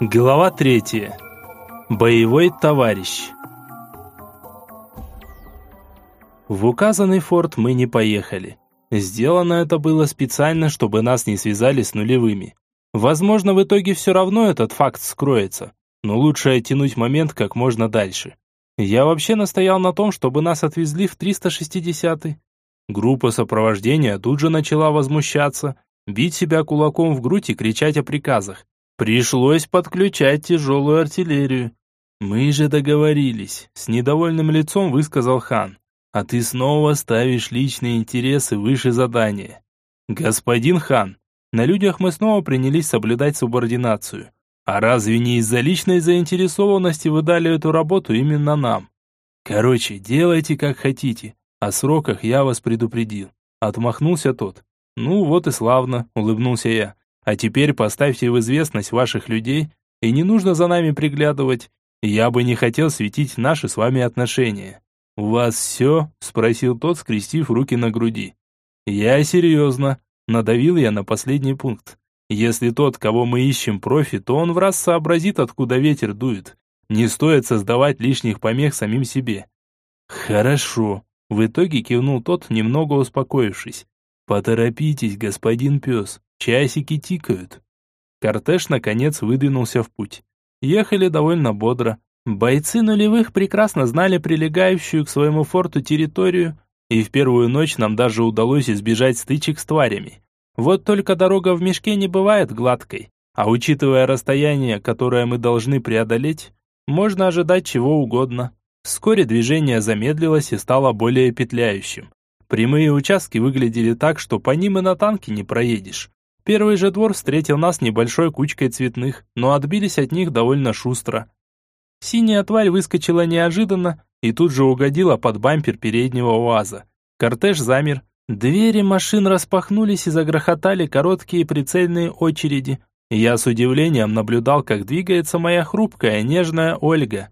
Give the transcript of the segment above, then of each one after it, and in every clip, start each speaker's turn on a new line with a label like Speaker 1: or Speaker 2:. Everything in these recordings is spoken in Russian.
Speaker 1: Глава третья. Боевой товарищ. В указанный форт мы не поехали. Сделано это было специально, чтобы нас не связали с нулевыми. Возможно, в итоге все равно этот факт скроется, но лучше оттянуть момент как можно дальше. Я вообще настоял на том, чтобы нас отвезли в 360-й. Группа сопровождения тут же начала возмущаться, бить себя кулаком в грудь и кричать о приказах. Пришлось подключать тяжелую артиллерию. Мы же договорились, с недовольным лицом высказал хан. А ты снова ставишь личные интересы выше задания. Господин хан, на людях мы снова принялись соблюдать субординацию. А разве не из-за личной заинтересованности вы дали эту работу именно нам? Короче, делайте как хотите. О сроках я вас предупредил. Отмахнулся тот. Ну вот и славно, улыбнулся я. А теперь поставьте в известность ваших людей, и не нужно за нами приглядывать. Я бы не хотел светить наши с вами отношения. «У вас все?» – спросил тот, скрестив руки на груди. «Я серьезно», – надавил я на последний пункт. «Если тот, кого мы ищем, профи, то он в раз сообразит, откуда ветер дует. Не стоит создавать лишних помех самим себе». «Хорошо», – в итоге кивнул тот, немного успокоившись. «Поторопитесь, господин пес, часики тикают». Кортеж, наконец, выдвинулся в путь. Ехали довольно бодро, Бойцы нулевых прекрасно знали прилегающую к своему форту территорию, и в первую ночь нам даже удалось избежать стычек с тварями. Вот только дорога в мешке не бывает гладкой, а учитывая расстояние, которое мы должны преодолеть, можно ожидать чего угодно. Вскоре движение замедлилось и стало более петляющим. Прямые участки выглядели так, что по ним и на танке не проедешь. Первый же двор встретил нас небольшой кучкой цветных, но отбились от них довольно шустро. Синяя тварь выскочила неожиданно и тут же угодила под бампер переднего УАЗа. Кортеж замер. Двери машин распахнулись и загрохотали короткие прицельные очереди. Я с удивлением наблюдал, как двигается моя хрупкая, нежная Ольга.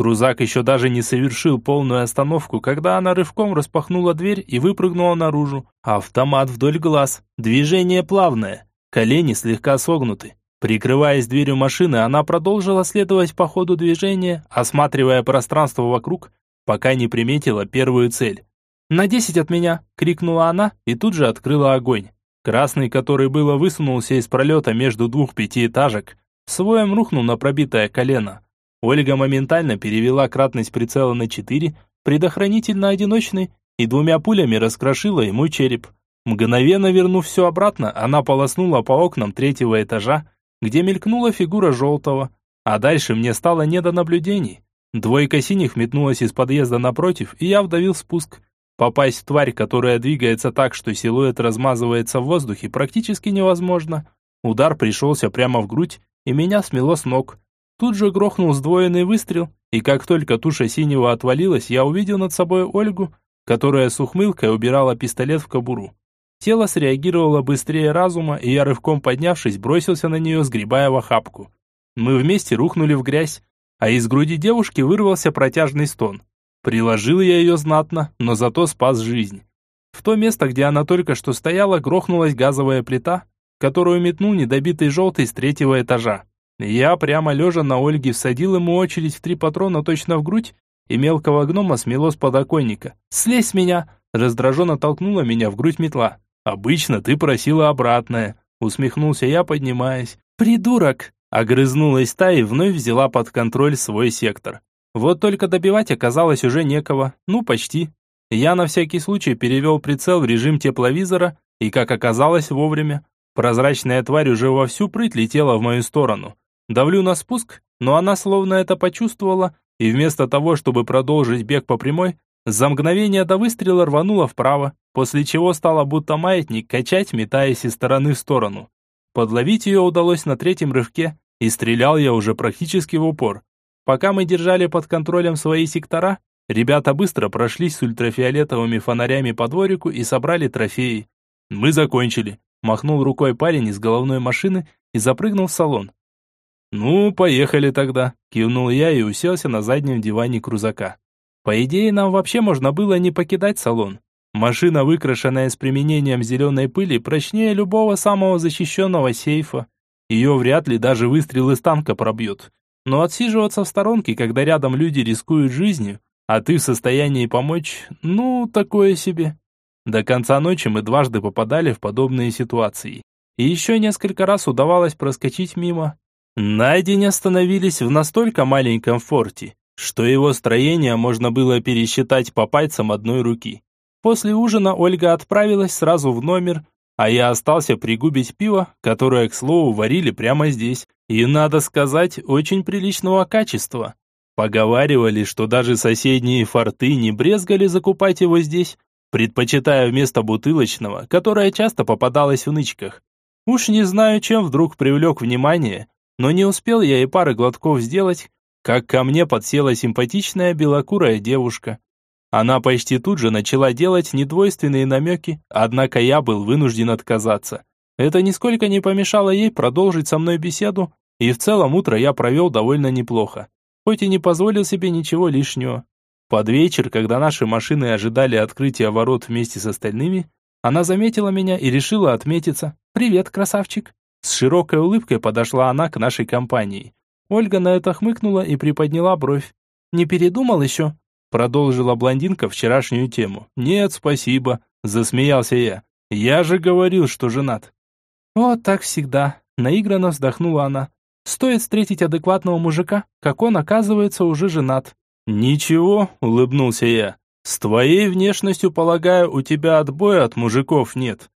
Speaker 1: Крузак еще даже не совершил полную остановку, когда она рывком распахнула дверь и выпрыгнула наружу. Автомат вдоль глаз. Движение плавное. Колени слегка согнуты. Прикрываясь дверью машины, она продолжила следовать по ходу движения, осматривая пространство вокруг, пока не приметила первую цель. «На десять от меня!» — крикнула она и тут же открыла огонь. Красный, который было высунулся из пролета между двух пятиэтажек, своем рухнул на пробитое колено. Ольга моментально перевела кратность прицела на четыре, предохранитель на одиночный, и двумя пулями раскрошила ему череп. Мгновенно вернув все обратно, она полоснула по окнам третьего этажа, где мелькнула фигура желтого, а дальше мне стало не до наблюдений. Двойка синих метнулась из подъезда напротив, и я вдавил спуск. Попасть в тварь, которая двигается так, что силуэт размазывается в воздухе, практически невозможно. Удар пришелся прямо в грудь, и меня смело с ног. Тут же грохнул сдвоенный выстрел, и как только туша синего отвалилась, я увидел над собой Ольгу, которая с ухмылкой убирала пистолет в кобуру. Тело среагировало быстрее разума, и я рывком поднявшись, бросился на нее, сгребая в охапку. Мы вместе рухнули в грязь, а из груди девушки вырвался протяжный стон. Приложил я ее знатно, но зато спас жизнь. В то место, где она только что стояла, грохнулась газовая плита, которую метнул недобитый желтый с третьего этажа. Я прямо лежа на Ольге всадил ему очередь в три патрона точно в грудь, и мелкого гнома смело с подоконника. «Слезь с меня!» Раздраженно толкнула меня в грудь метла. «Обычно ты просила обратное», — усмехнулся я, поднимаясь. «Придурок!» — огрызнулась та и вновь взяла под контроль свой сектор. Вот только добивать оказалось уже некого, ну почти. Я на всякий случай перевел прицел в режим тепловизора, и, как оказалось, вовремя. Прозрачная тварь уже вовсю прыть летела в мою сторону. Давлю на спуск, но она словно это почувствовала, и вместо того, чтобы продолжить бег по прямой, за мгновение до выстрела рванула вправо, после чего стала будто маятник качать, метаясь из стороны в сторону. Подловить ее удалось на третьем рывке, и стрелял я уже практически в упор. Пока мы держали под контролем свои сектора, ребята быстро прошлись с ультрафиолетовыми фонарями по дворику и собрали трофеи. «Мы закончили», – махнул рукой парень из головной машины и запрыгнул в салон. «Ну, поехали тогда», – кивнул я и уселся на заднем диване крузака. По идее, нам вообще можно было не покидать салон. Машина, выкрашенная с применением зеленой пыли, прочнее любого самого защищенного сейфа. Ее вряд ли даже выстрел из танка пробьет. Но отсиживаться в сторонке, когда рядом люди рискуют жизнью, а ты в состоянии помочь, ну, такое себе. До конца ночи мы дважды попадали в подобные ситуации. И еще несколько раз удавалось проскочить мимо. На день остановились в настолько маленьком форте, что его строение можно было пересчитать по пальцам одной руки. После ужина Ольга отправилась сразу в номер, а я остался пригубить пиво, которое, к слову, варили прямо здесь. И, надо сказать, очень приличного качества. Поговаривали, что даже соседние форты не брезгали закупать его здесь, предпочитая вместо бутылочного, которое часто попадалось в нычках. Уж не знаю, чем вдруг привлек внимание, но не успел я и пары глотков сделать, как ко мне подсела симпатичная белокурая девушка. Она почти тут же начала делать недвойственные намеки, однако я был вынужден отказаться. Это нисколько не помешало ей продолжить со мной беседу, и в целом утро я провел довольно неплохо, хоть и не позволил себе ничего лишнего. Под вечер, когда наши машины ожидали открытия ворот вместе с остальными, она заметила меня и решила отметиться. «Привет, красавчик!» С широкой улыбкой подошла она к нашей компании. Ольга на это хмыкнула и приподняла бровь. «Не передумал еще?» Продолжила блондинка вчерашнюю тему. «Нет, спасибо», – засмеялся я. «Я же говорил, что женат». «Вот так всегда», – наигранно вздохнула она. «Стоит встретить адекватного мужика, как он, оказывается, уже женат». «Ничего», – улыбнулся я. «С твоей внешностью, полагаю, у тебя отбоя от мужиков нет».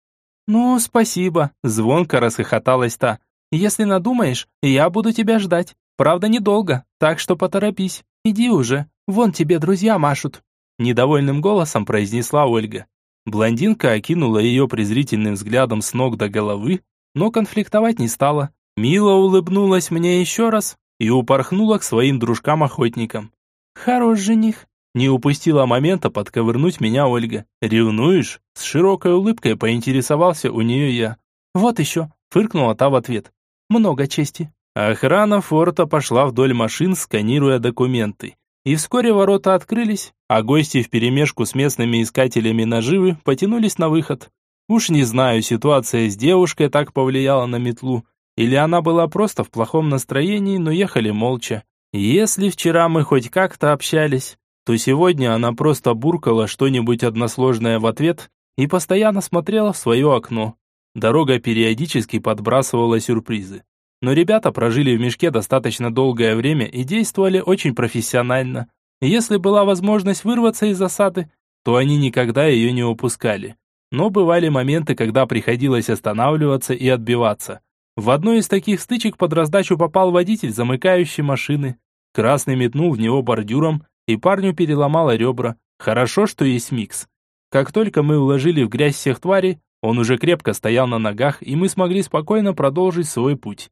Speaker 1: «Ну, спасибо», – звонко расхохоталась та. «Если надумаешь, я буду тебя ждать. Правда, недолго, так что поторопись. Иди уже». Вон тебе друзья машут!» Недовольным голосом произнесла Ольга. Блондинка окинула ее презрительным взглядом с ног до головы, но конфликтовать не стала. Мило улыбнулась мне еще раз и упорхнула к своим дружкам-охотникам. «Хорош жених!» Не упустила момента подковырнуть меня Ольга. «Ревнуешь?» С широкой улыбкой поинтересовался у нее я. «Вот еще!» Фыркнула та в ответ. «Много чести!» Охрана форта пошла вдоль машин, сканируя документы. И вскоре ворота открылись, а гости вперемешку с местными искателями наживы потянулись на выход. Уж не знаю, ситуация с девушкой так повлияла на метлу, или она была просто в плохом настроении, но ехали молча. Если вчера мы хоть как-то общались, то сегодня она просто буркала что-нибудь односложное в ответ и постоянно смотрела в свое окно. Дорога периодически подбрасывала сюрпризы. Но ребята прожили в мешке достаточно долгое время и действовали очень профессионально. Если была возможность вырваться из засады, то они никогда ее не упускали. Но бывали моменты, когда приходилось останавливаться и отбиваться. В одной из таких стычек под раздачу попал водитель, замыкающий машины. Красный метнул в него бордюром, и парню переломало ребра. Хорошо, что есть микс. Как только мы уложили в грязь всех тварей, он уже крепко стоял на ногах, и мы смогли спокойно продолжить свой путь.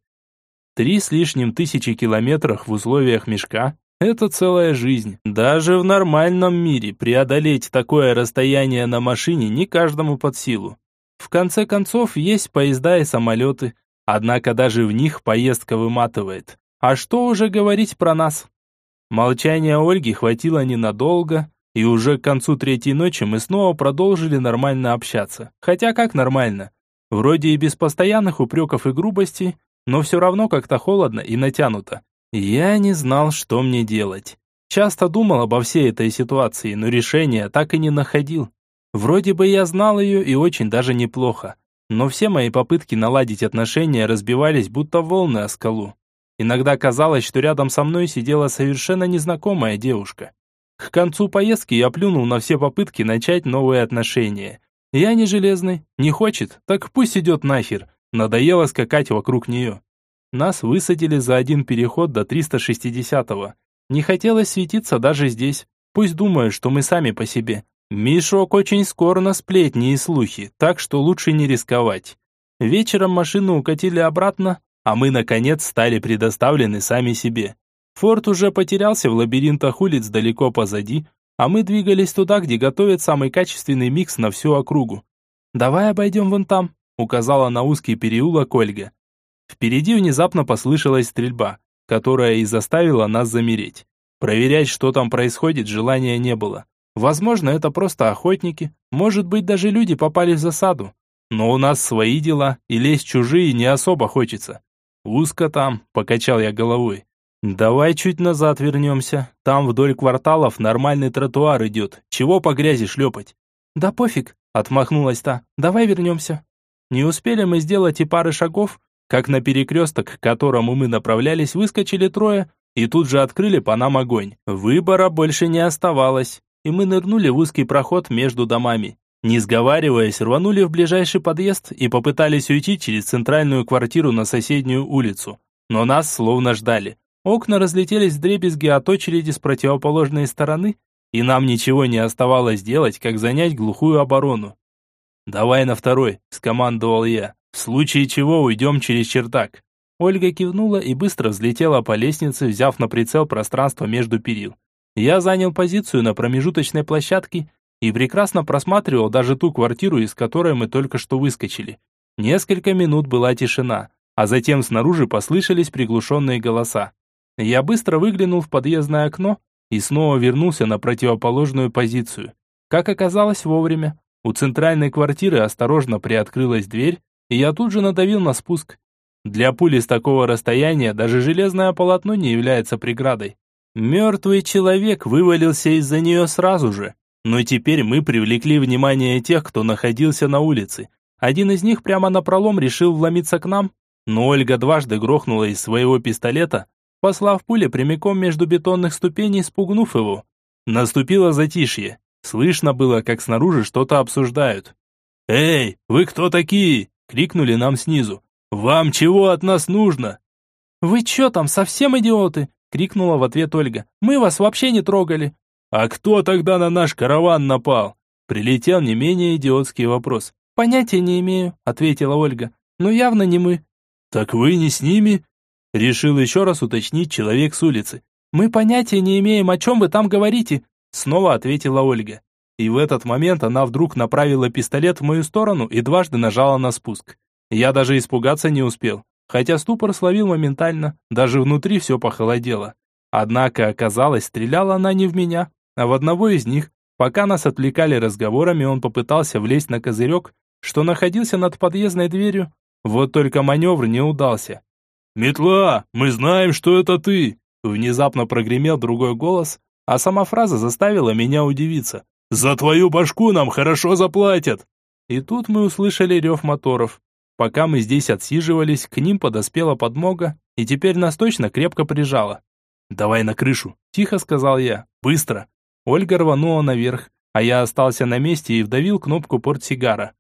Speaker 1: Три с лишним тысячи километров в условиях мешка – это целая жизнь. Даже в нормальном мире преодолеть такое расстояние на машине не каждому под силу. В конце концов, есть поезда и самолеты, однако даже в них поездка выматывает. А что уже говорить про нас? Молчания Ольги хватило ненадолго, и уже к концу третьей ночи мы снова продолжили нормально общаться. Хотя как нормально? Вроде и без постоянных упреков и грубости, но все равно как-то холодно и натянуто. Я не знал, что мне делать. Часто думал обо всей этой ситуации, но решения так и не находил. Вроде бы я знал ее и очень даже неплохо, но все мои попытки наладить отношения разбивались будто волны о скалу. Иногда казалось, что рядом со мной сидела совершенно незнакомая девушка. К концу поездки я плюнул на все попытки начать новые отношения. Я не железный, не хочет, так пусть идет нахер, Надоело скакать вокруг нее. Нас высадили за один переход до 360-го. Не хотелось светиться даже здесь. Пусть думают, что мы сами по себе. Мешок очень скоро на сплетни и слухи, так что лучше не рисковать. Вечером машину укатили обратно, а мы, наконец, стали предоставлены сами себе. Форт уже потерялся в лабиринтах улиц далеко позади, а мы двигались туда, где готовят самый качественный микс на всю округу. «Давай обойдем вон там», указала на узкий переулок Ольга. Впереди внезапно послышалась стрельба, которая и заставила нас замереть. Проверять, что там происходит, желания не было. Возможно, это просто охотники, может быть, даже люди попали в засаду. Но у нас свои дела, и лезть чужие не особо хочется. «Узко там», – покачал я головой. «Давай чуть назад вернемся. Там вдоль кварталов нормальный тротуар идет. Чего по грязи шлепать?»
Speaker 2: «Да пофиг», – отмахнулась та. «Давай вернемся».
Speaker 1: Не успели мы сделать и пары шагов, как на перекресток, к которому мы направлялись, выскочили трое и тут же открыли по нам огонь. Выбора больше не оставалось, и мы нырнули в узкий проход между домами. Не сговариваясь, рванули в ближайший подъезд и попытались уйти через центральную квартиру на соседнюю улицу. Но нас словно ждали. Окна разлетелись в дребезги от очереди с противоположной стороны, и нам ничего не оставалось делать, как занять глухую оборону. «Давай на второй», – скомандовал я. «В случае чего уйдем через чертак». Ольга кивнула и быстро взлетела по лестнице, взяв на прицел пространство между перил. Я занял позицию на промежуточной площадке и прекрасно просматривал даже ту квартиру, из которой мы только что выскочили. Несколько минут была тишина, а затем снаружи послышались приглушенные голоса. Я быстро выглянул в подъездное окно и снова вернулся на противоположную позицию. Как оказалось вовремя, у центральной квартиры осторожно приоткрылась дверь, и я тут же надавил на спуск. Для пули с такого расстояния даже железное полотно не является преградой. Мертвый человек вывалился из-за нее сразу же, но теперь мы привлекли внимание тех, кто находился на улице. Один из них прямо на пролом решил вломиться к нам, но Ольга дважды грохнула из своего пистолета, послав пули прямиком между бетонных ступеней, спугнув его. Наступило затишье. Слышно было, как снаружи что-то обсуждают. «Эй, вы кто такие?» — крикнули нам снизу. «Вам чего от нас нужно?»
Speaker 2: «Вы чё там, совсем идиоты?» — крикнула в ответ Ольга. «Мы вас вообще не трогали».
Speaker 1: «А кто тогда на наш караван напал?» Прилетел не менее идиотский вопрос.
Speaker 2: «Понятия не имею», — ответила Ольга. «Но явно не мы».
Speaker 1: «Так вы не с ними?» Решил еще раз уточнить человек с улицы.
Speaker 2: «Мы понятия не имеем, о чем вы там говорите», —
Speaker 1: снова ответила Ольга. И в этот момент она вдруг направила пистолет в мою сторону и дважды нажала на спуск. Я даже испугаться не успел, хотя ступор словил моментально, даже внутри все похолодело. Однако, оказалось, стреляла она не в меня, а в одного из них. Пока нас отвлекали разговорами, он попытался влезть на козырек, что находился над подъездной дверью. Вот только маневр не удался. «Метла, мы знаем, что это ты!» Внезапно прогремел другой голос, а сама фраза заставила меня удивиться. «За твою башку нам хорошо заплатят!» И тут мы услышали рев моторов. Пока мы здесь отсиживались, к ним подоспела подмога, и теперь нас точно крепко прижала. «Давай на крышу», – тихо сказал я. «Быстро!» Ольга рванула наверх, а я остался на месте и вдавил кнопку портсигара.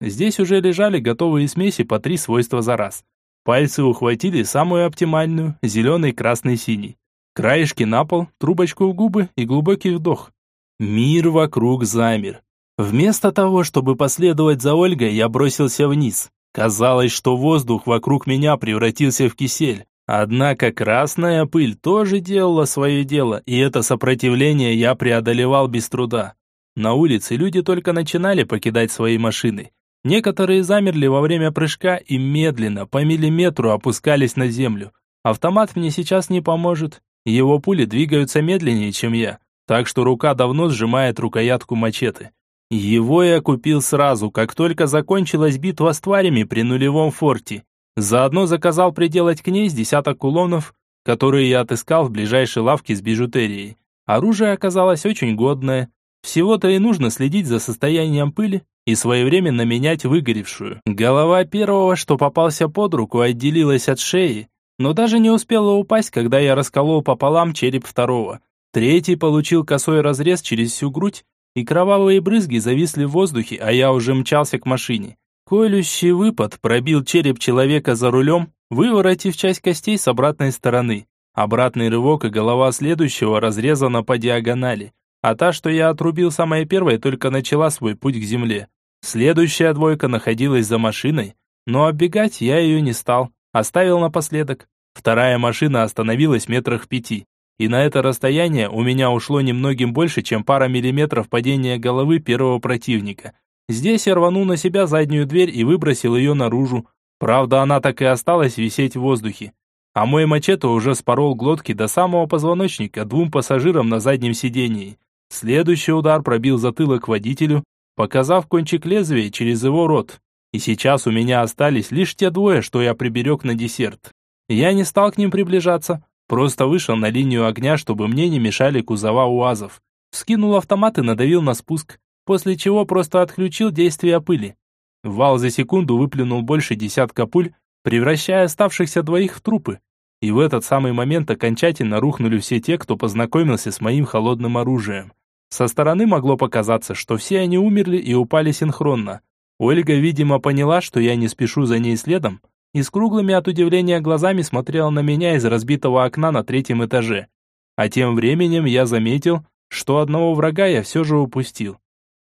Speaker 1: Здесь уже лежали готовые смеси по три свойства за раз. Пальцы ухватили самую оптимальную, зеленый, красный, синий. Краешки на пол, трубочку в губы и глубокий вдох. Мир вокруг замер. Вместо того, чтобы последовать за Ольгой, я бросился вниз. Казалось, что воздух вокруг меня превратился в кисель. Однако красная пыль тоже делала свое дело, и это сопротивление я преодолевал без труда. На улице люди только начинали покидать свои машины. Некоторые замерли во время прыжка и медленно, по миллиметру опускались на землю. Автомат мне сейчас не поможет. Его пули двигаются медленнее, чем я, так что рука давно сжимает рукоятку мачете. Его я купил сразу, как только закончилась битва с тварями при нулевом форте. Заодно заказал приделать к ней с десяток кулонов, которые я отыскал в ближайшей лавке с бижутерией. Оружие оказалось очень годное. Всего-то и нужно следить за состоянием пыли и своевременно менять выгоревшую. Голова первого, что попался под руку, отделилась от шеи, но даже не успела упасть, когда я расколол пополам череп второго. Третий получил косой разрез через всю грудь, и кровавые брызги зависли в воздухе, а я уже мчался к машине. Колющий выпад пробил череп человека за рулем, выворотив часть костей с обратной стороны. Обратный рывок и голова следующего разрезана по диагонали, а та, что я отрубил самая первая, только начала свой путь к земле. Следующая двойка находилась за машиной, но оббегать я ее не стал, оставил напоследок. Вторая машина остановилась метрах пяти, и на это расстояние у меня ушло немногим больше, чем пара миллиметров падения головы первого противника – Здесь я рванул на себя заднюю дверь и выбросил ее наружу. Правда, она так и осталась висеть в воздухе. А мой мачете уже спорол глотки до самого позвоночника двум пассажирам на заднем сидении. Следующий удар пробил затылок водителю, показав кончик лезвия через его рот. И сейчас у меня остались лишь те двое, что я приберег на десерт. Я не стал к ним приближаться, просто вышел на линию огня, чтобы мне не мешали кузова УАЗов. Скинул автомат и надавил на спуск, после чего просто отключил действие пыли. Вал за секунду выплюнул больше десятка пуль, превращая оставшихся двоих в трупы. И в этот самый момент окончательно рухнули все те, кто познакомился с моим холодным оружием. Со стороны могло показаться, что все они умерли и упали синхронно. Ольга, видимо, поняла, что я не спешу за ней следом, и с круглыми от удивления глазами смотрела на меня из разбитого окна на третьем этаже. А тем временем я заметил, что одного врага я все же упустил.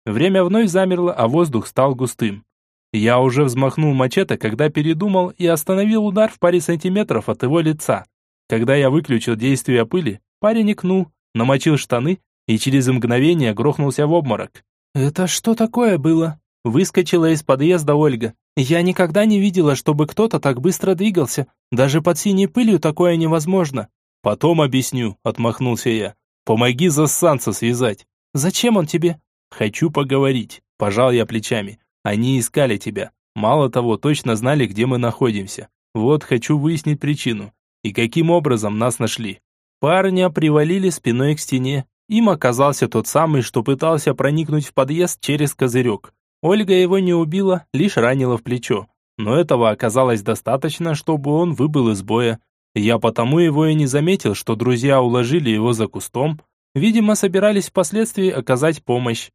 Speaker 1: Время вновь замерло, а воздух стал густым. Я уже взмахнул мачете, когда передумал и остановил удар в паре сантиметров от его лица. Когда я выключил действие пыли, парень икнул, намочил штаны и через мгновение грохнулся в обморок.
Speaker 2: «Это что такое было?» Выскочила из подъезда Ольга. «Я никогда не видела, чтобы кто-то так быстро двигался. Даже под синей пылью такое невозможно».
Speaker 1: «Потом объясню», — отмахнулся я. «Помоги засанца связать».
Speaker 2: «Зачем он тебе?»
Speaker 1: «Хочу поговорить», — пожал я плечами. Они искали тебя. Мало того, точно знали, где мы находимся. Вот хочу выяснить причину. И каким образом нас нашли. Парня привалили спиной к стене. Им оказался тот самый, что пытался проникнуть в подъезд через козырек. Ольга его не убила, лишь ранила в плечо. Но этого оказалось достаточно, чтобы он выбыл из боя. Я потому его и не заметил, что друзья уложили его за кустом. Видимо, собирались впоследствии оказать помощь.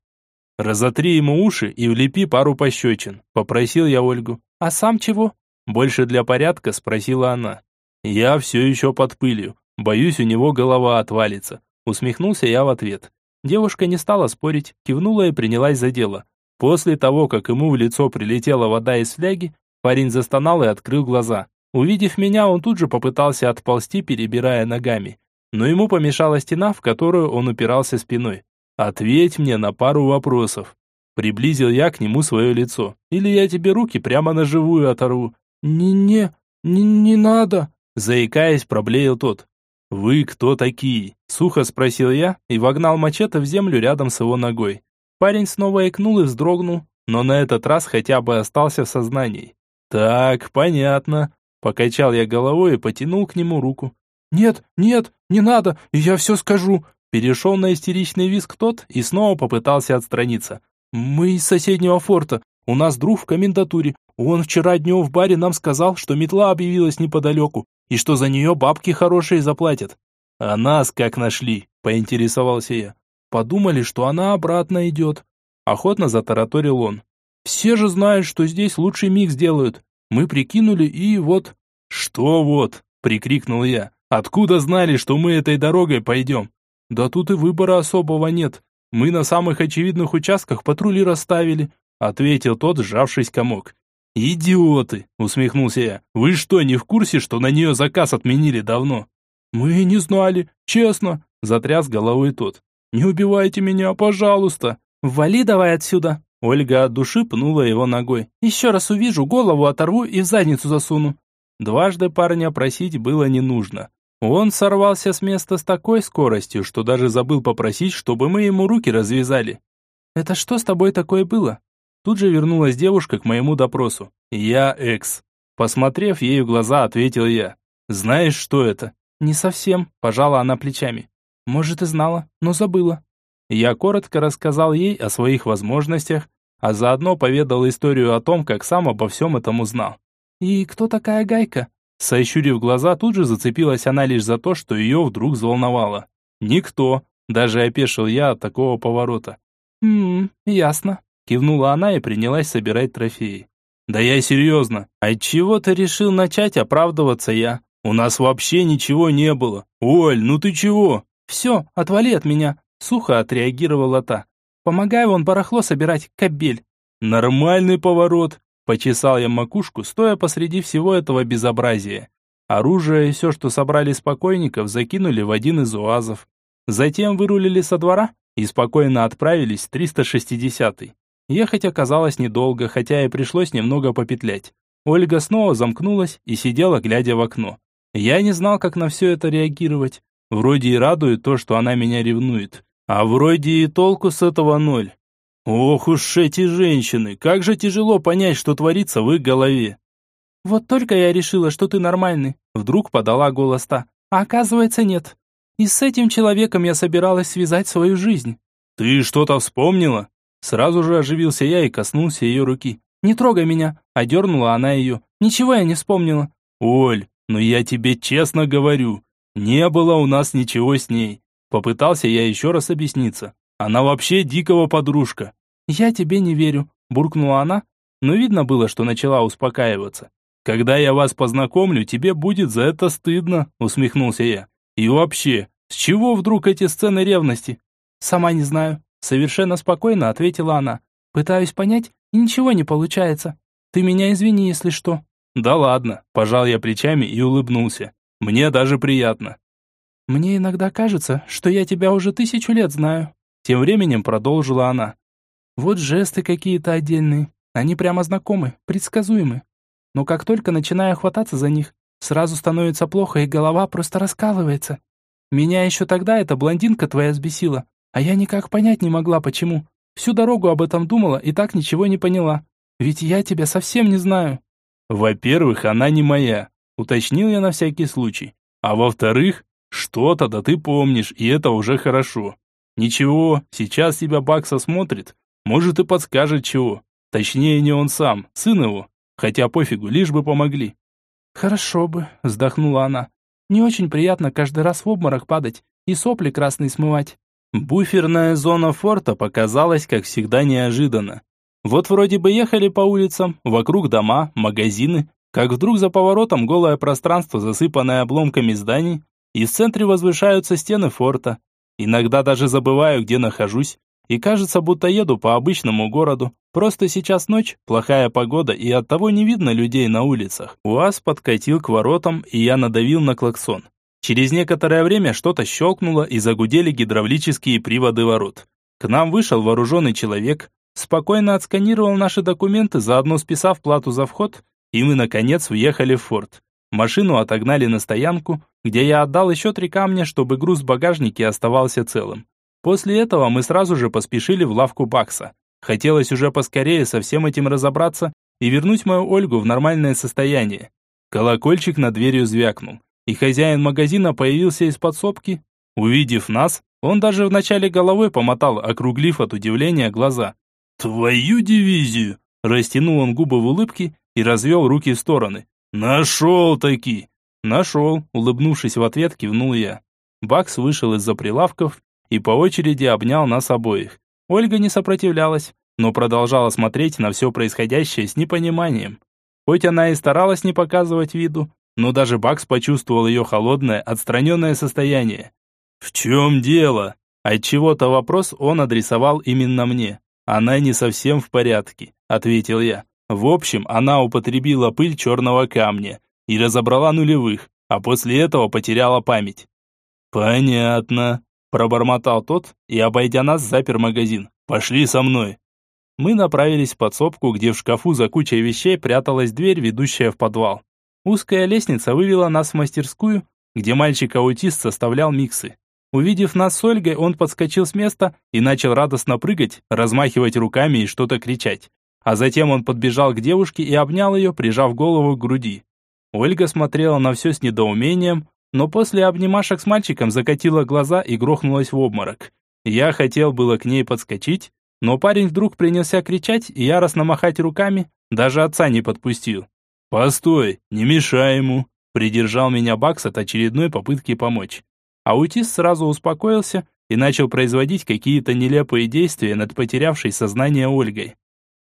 Speaker 1: «Разотри ему уши и влепи пару пощечин», – попросил я Ольгу.
Speaker 2: «А сам чего?»
Speaker 1: Больше для порядка спросила она. «Я все еще под пылью. Боюсь, у него голова отвалится». Усмехнулся я в ответ. Девушка не стала спорить, кивнула и принялась за дело. После того, как ему в лицо прилетела вода из фляги, парень застонал и открыл глаза. Увидев меня, он тут же попытался отползти, перебирая ногами. Но ему помешала стена, в которую он упирался спиной. Ответь мне на пару вопросов. Приблизил я к нему свое лицо. Или я тебе руки прямо на живую оторву.
Speaker 2: Не-не, не, не надо.
Speaker 1: Заикаясь, проблеял тот. «Вы кто такие?» – сухо спросил я и вогнал мачете в землю рядом с его ногой. Парень снова икнул и вздрогнул, но на этот раз хотя бы остался в сознании. «Так, понятно», – покачал я головой и потянул к нему руку.
Speaker 2: «Нет, нет, не надо, я все скажу,
Speaker 1: Перешел на истеричный визг тот и снова попытался отстраниться.
Speaker 2: «Мы из соседнего форта. У нас друг в комендатуре. Он вчера днем в баре нам сказал, что метла объявилась неподалеку, и что за нее бабки хорошие заплатят».
Speaker 1: «А нас как нашли?» – поинтересовался я.
Speaker 2: «Подумали, что она обратно идет».
Speaker 1: Охотно затараторил он.
Speaker 2: «Все же знают, что здесь лучший микс делают. Мы прикинули и вот...»
Speaker 1: «Что вот?» – прикрикнул я. «Откуда знали, что мы этой дорогой пойдем?»
Speaker 2: Да тут и выбора особого нет. Мы на самых очевидных участках патрули расставили, ответил тот, сжавшись комок.
Speaker 1: «Идиоты!» – усмехнулся я. «Вы что, не в курсе, что на нее заказ отменили давно?»
Speaker 2: «Мы не знали, честно!» – затряс головой тот. «Не убивайте меня, пожалуйста!»
Speaker 1: «Вали давай отсюда!» Ольга от души пнула его ногой.
Speaker 2: «Еще раз увижу, голову оторву и в задницу засуну!»
Speaker 1: Дважды парня просить было не нужно. Он сорвался с места с такой скоростью, что даже забыл попросить, чтобы мы ему руки развязали.
Speaker 2: «Это что с тобой такое было?»
Speaker 1: Тут же вернулась девушка к моему допросу. «Я экс». Посмотрев ей в глаза, ответил я. «Знаешь, что это?»
Speaker 2: «Не совсем», – пожала она плечами. «Может, и знала, но забыла».
Speaker 1: Я коротко рассказал ей о своих возможностях, а заодно поведал историю о том, как сам обо всем этом узнал.
Speaker 2: «И кто такая Гайка?»
Speaker 1: Сощурив глаза, тут же зацепилась она лишь за то, что ее вдруг взволновало. «Никто!» Даже опешил я от такого поворота.
Speaker 2: «Ммм, ясно»,
Speaker 1: кивнула она и принялась собирать трофеи. «Да я серьезно. Отчего ты решил начать оправдываться я? У нас вообще ничего не было. Оль, ну ты чего?»
Speaker 2: «Все, отвали от меня», сухо отреагировала та. «Помогай вон барахло собирать, кабель».
Speaker 1: «Нормальный поворот. Почесал я макушку, стоя посреди всего этого безобразия. Оружие и все, что собрали с покойников, закинули в один из уазов. Затем вырулили со двора и спокойно отправились в 360-й. Ехать оказалось недолго, хотя и пришлось немного попетлять. Ольга снова замкнулась и сидела, глядя в окно. Я не знал, как на все это реагировать. Вроде и радует то, что она меня ревнует. А вроде и толку с этого ноль. Ох уж эти женщины, как же тяжело понять, что творится в их голове.
Speaker 2: Вот только я решила, что ты нормальный. Вдруг подала голос та. А оказывается, нет. И с этим человеком я собиралась связать свою жизнь.
Speaker 1: «Ты что-то вспомнила?» Сразу же оживился я и коснулся ее руки.
Speaker 2: «Не трогай меня!» – одернула она ее. «Ничего я не вспомнила».
Speaker 1: «Оль, но я тебе честно говорю, не было у нас ничего с ней». Попытался я еще раз объясниться. Она вообще дикого подружка.
Speaker 2: «Я тебе не верю», – буркнула она, но видно было, что начала успокаиваться.
Speaker 1: «Когда я вас познакомлю, тебе будет за это стыдно», – усмехнулся я. «И вообще, с чего вдруг эти сцены ревности?»
Speaker 2: «Сама не знаю», – совершенно спокойно ответила она. «Пытаюсь понять, и ничего не получается. Ты меня извини, если что».
Speaker 1: «Да ладно», – пожал я плечами и улыбнулся. «Мне даже приятно».
Speaker 2: «Мне иногда кажется, что я тебя уже тысячу лет знаю», – тем временем продолжила она. «Вот жесты какие-то отдельные, они прямо знакомы, предсказуемы. Но как только начинаю хвататься за них, сразу становится плохо и голова просто раскалывается. Меня еще тогда эта блондинка твоя взбесила, а я никак понять не могла, почему. Всю дорогу об этом думала и так ничего не поняла. Ведь я тебя совсем не знаю.
Speaker 1: Во-первых, она не моя, уточнил я на всякий случай. А во-вторых, что-то да ты помнишь, и это уже хорошо. Ничего, сейчас тебя Бакса смотрит, может и подскажет чего. Точнее, не он сам, сын его. Хотя пофигу, лишь бы помогли.
Speaker 2: «Хорошо бы», — вздохнула она. «Не очень приятно каждый раз в обморок падать и сопли красные смывать».
Speaker 1: Буферная зона форта показалась, как всегда, неожиданно. Вот вроде бы ехали по улицам, вокруг дома, магазины, как вдруг за поворотом голое пространство, засыпанное обломками зданий, и в центре возвышаются стены форта. Иногда даже забываю, где нахожусь, и кажется, будто еду по обычному городу. Просто сейчас ночь, плохая погода, и оттого не видно людей на улицах. УАЗ подкатил к воротам, и я надавил на клаксон. Через некоторое время что-то щелкнуло, и загудели гидравлические приводы ворот. К нам вышел вооруженный человек, спокойно отсканировал наши документы, заодно списав плату за вход, и мы, наконец, въехали в форт. Машину отогнали на стоянку, где я отдал еще три камня, чтобы груз в багажнике оставался целым. После этого мы сразу же поспешили в лавку Бакса. Хотелось уже поскорее со всем этим разобраться и вернуть мою Ольгу в нормальное состояние. Колокольчик над дверью звякнул, и хозяин магазина появился из подсобки. Увидев нас, он даже в начале головой помотал, округлив от удивления глаза. «Твою дивизию!» Растянул он губы в улыбке и развел руки в стороны. «Нашел-таки!» «Нашел», улыбнувшись в ответ, кивнул я. Бакс вышел из-за прилавков и по очереди обнял нас обоих. Ольга не сопротивлялась, но продолжала смотреть на все происходящее с непониманием. Хоть она и старалась не показывать виду, но даже Бакс почувствовал ее холодное, отстраненное состояние. «В чем дело?» Отчего-то вопрос он адресовал именно мне. «Она не совсем в порядке», — ответил я. «В общем, она употребила пыль черного камня и разобрала нулевых, а после этого потеряла память». «Понятно», Пробормотал тот и, обойдя нас, запер магазин. «Пошли со мной». Мы направились в подсобку, где в шкафу за кучей вещей пряталась дверь, ведущая в подвал. Узкая лестница вывела нас в мастерскую, где мальчик-аутист составлял миксы. Увидев нас с Ольгой, он подскочил с места и начал радостно прыгать, размахивать руками и что-то кричать. А затем он подбежал к девушке и обнял ее, прижав голову к груди. Ольга смотрела на все с недоумением, но после обнимашек с мальчиком закатила глаза и грохнулась в обморок. Я хотел было к ней подскочить, но парень вдруг принялся кричать и яростно махать руками, даже отца не подпустил. «Постой, не мешай ему!» Придержал меня Бакс от очередной попытки помочь. Аутист сразу успокоился и начал производить какие-то нелепые действия над потерявшей сознание Ольгой.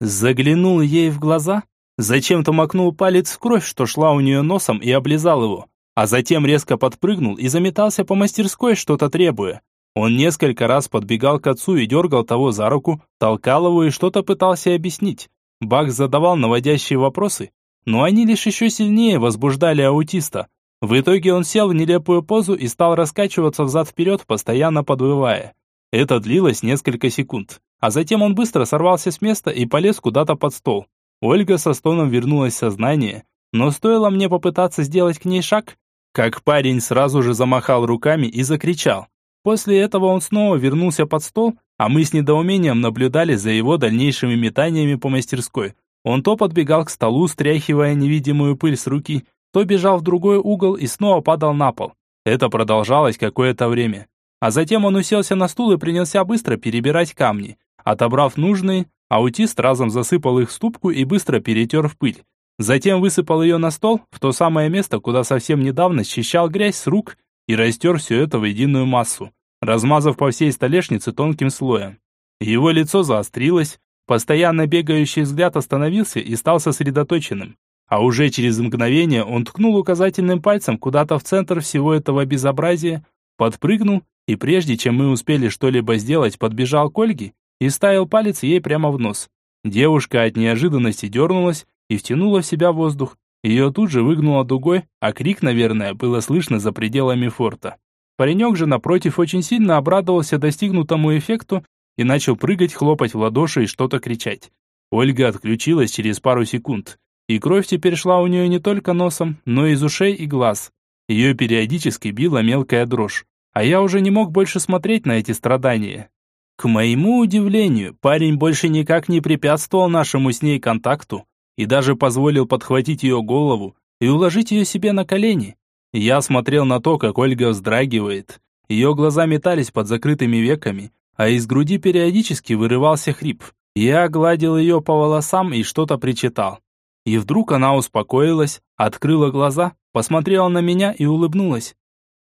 Speaker 1: Заглянул ей в глаза, зачем-то макнул палец в кровь, что шла у нее носом, и облизал его а затем резко подпрыгнул и заметался по мастерской, что-то требуя. Он несколько раз подбегал к отцу и дергал того за руку, толкал его и что-то пытался объяснить. Бакс задавал наводящие вопросы, но они лишь еще сильнее возбуждали аутиста. В итоге он сел в нелепую позу и стал раскачиваться взад-вперед, постоянно подвывая. Это длилось несколько секунд, а затем он быстро сорвался с места и полез куда-то под стол. Ольга со стоном вернулась в сознание, но стоило мне попытаться сделать к ней шаг, как парень сразу же замахал руками и закричал. После этого он снова вернулся под стол, а мы с недоумением наблюдали за его дальнейшими метаниями по мастерской. Он то подбегал к столу, стряхивая невидимую пыль с руки, то бежал в другой угол и снова падал на пол. Это продолжалось какое-то время. А затем он уселся на стул и принялся быстро перебирать камни. Отобрав нужные, аутист разом засыпал их в ступку и быстро перетер в пыль. Затем высыпал ее на стол, в то самое место, куда совсем недавно счищал грязь с рук и растер все это в единую массу, размазав по всей столешнице тонким слоем. Его лицо заострилось, постоянно бегающий взгляд остановился и стал сосредоточенным. А уже через мгновение он ткнул указательным пальцем куда-то в центр всего этого безобразия, подпрыгнул и прежде чем мы успели что-либо сделать, подбежал к Ольге и ставил палец ей прямо в нос. Девушка от неожиданности дернулась и втянула в себя воздух. Ее тут же выгнуло дугой, а крик, наверное, было слышно за пределами форта. Паренек же, напротив, очень сильно обрадовался достигнутому эффекту и начал прыгать, хлопать в ладоши и что-то кричать. Ольга отключилась через пару секунд, и кровь теперь шла у нее не только носом, но и из ушей и глаз. Ее периодически била мелкая дрожь, а я уже не мог больше смотреть на эти страдания. К моему удивлению, парень больше никак не препятствовал нашему с ней контакту, и даже позволил подхватить ее голову и уложить ее себе на колени. Я смотрел на то, как Ольга вздрагивает. Ее глаза метались под закрытыми веками, а из груди периодически вырывался хрип. Я гладил ее по волосам и что-то причитал. И вдруг она успокоилась, открыла глаза, посмотрела на меня и улыбнулась.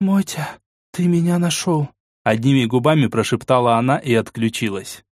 Speaker 2: «Мотя, ты меня нашел»,
Speaker 1: одними губами прошептала она и отключилась.